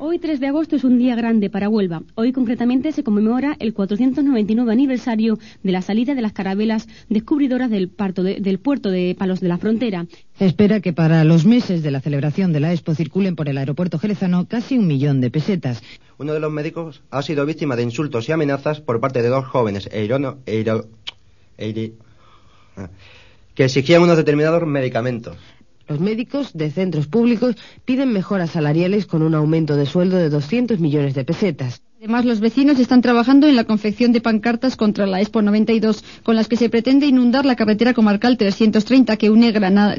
Hoy 3 de agosto es un día grande para Huelva. Hoy concretamente se conmemora el 499 aniversario de la salida de las carabelas descubridoras del, del puerto de Palos de la Frontera. espera que para los meses de la celebración de la Expo circulen por el aeropuerto jerezano casi un millón de pesetas. Uno de los médicos ha sido víctima de insultos y amenazas por parte de dos jóvenes eirono, eiro, ah, que exigían unos determinados medicamentos. Los médicos de centros públicos piden mejoras salariales con un aumento de sueldo de 200 millones de pesetas. Además, los vecinos están trabajando en la confección de pancartas contra la Expo 92, con las que se pretende inundar la carretera comarcal 330 que une Granada,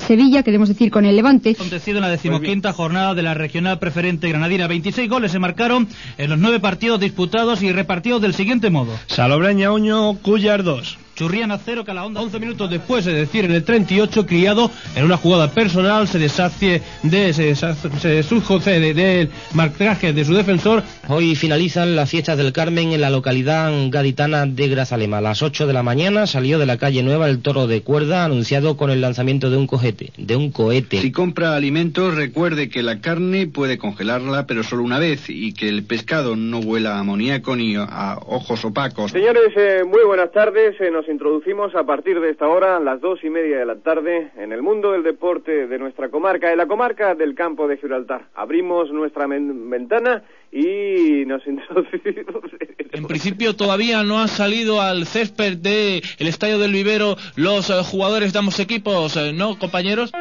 Sevilla, queremos decir, con el Levante. Acontecido en la decimoquinta jornada de la regional preferente granadina. 26 goles se marcaron en los nueve partidos disputados y repartidos del siguiente modo. Salobreña Uño, Cuyar 2. Churriana 0, Calahonda 11 minutos después, es decir, en el 38, Criado, en una jugada personal, se deshace de, se, se del marcaje de su defensor. Hoy finalizan las fiestas del Carmen en la localidad gaditana de Grazalema. A las 8 de la mañana salió de la calle Nueva el toro de cuerda anunciado con el lanzamiento de un cohete, de un cohete. Si compra alimentos, recuerde que la carne puede congelarla, pero solo una vez, y que el pescado no huela a amoníaco ni a ojos opacos. Señores, eh, muy buenas tardes. Eh, introducimos a partir de esta hora, las dos y media de la tarde, en el mundo del deporte de nuestra comarca, en la comarca del campo de Gibraltar. Abrimos nuestra ventana y nos introducimos. En principio todavía no han salido al césped del el estadio del vivero los eh, jugadores de ambos equipos, eh, ¿no, compañeros?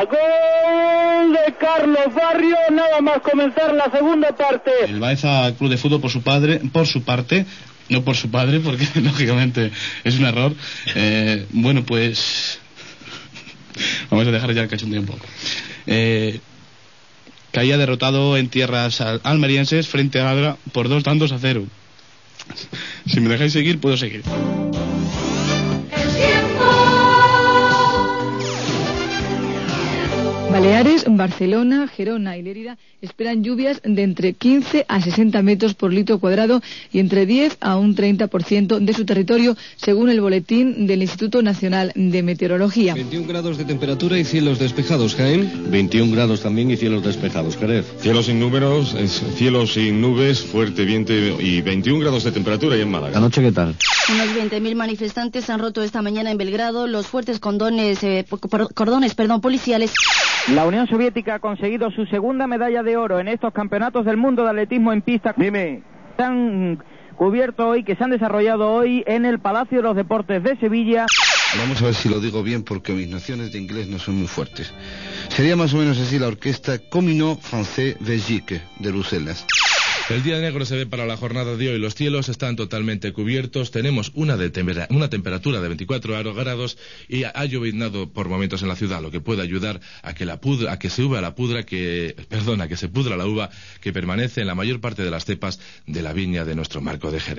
¡Gol de Carlos Barrio! Nada más comenzar la segunda parte. El Baeza Club de Fútbol por su padre, por su parte, no por su padre, porque lógicamente es un error. Eh, bueno, pues vamos a dejar ya el cachondeo un poco. Eh, caía derrotado en tierras almerienses frente a Adra por dos tantos a cero. Si me dejáis seguir, puedo seguir. Baleares, Barcelona, Gerona y Lérida esperan lluvias de entre 15 a 60 metros por litro cuadrado y entre 10 a un 30% de su territorio, según el boletín del Instituto Nacional de Meteorología. 21 grados de temperatura y cielos despejados, Jaén. 21 grados también y cielos despejados, Jerez. Cielos sin números, cielos sin nubes, fuerte viento y 21 grados de temperatura y en Málaga. ¿La noche qué tal? Unos 20.000 manifestantes han roto esta mañana en Belgrado los fuertes condones, eh, cordones perdón, policiales la Unión Soviética ha conseguido su segunda medalla de oro en estos campeonatos del mundo de atletismo en pista. Dime. han cubierto hoy, que se han desarrollado hoy en el Palacio de los Deportes de Sevilla. Vamos a ver si lo digo bien porque mis nociones de inglés no son muy fuertes. Sería más o menos así la orquesta Comino Français Belgique de Bruselas. El día negro se ve para la jornada de hoy. Los cielos están totalmente cubiertos. Tenemos una, temperatura de 24 grados y ha lloviznado por momentos en la ciudad, lo que puede ayudar a que a se la pudra que, que se pudra la uva que permanece en la mayor parte de las cepas de la viña de nuestro marco de Jerez.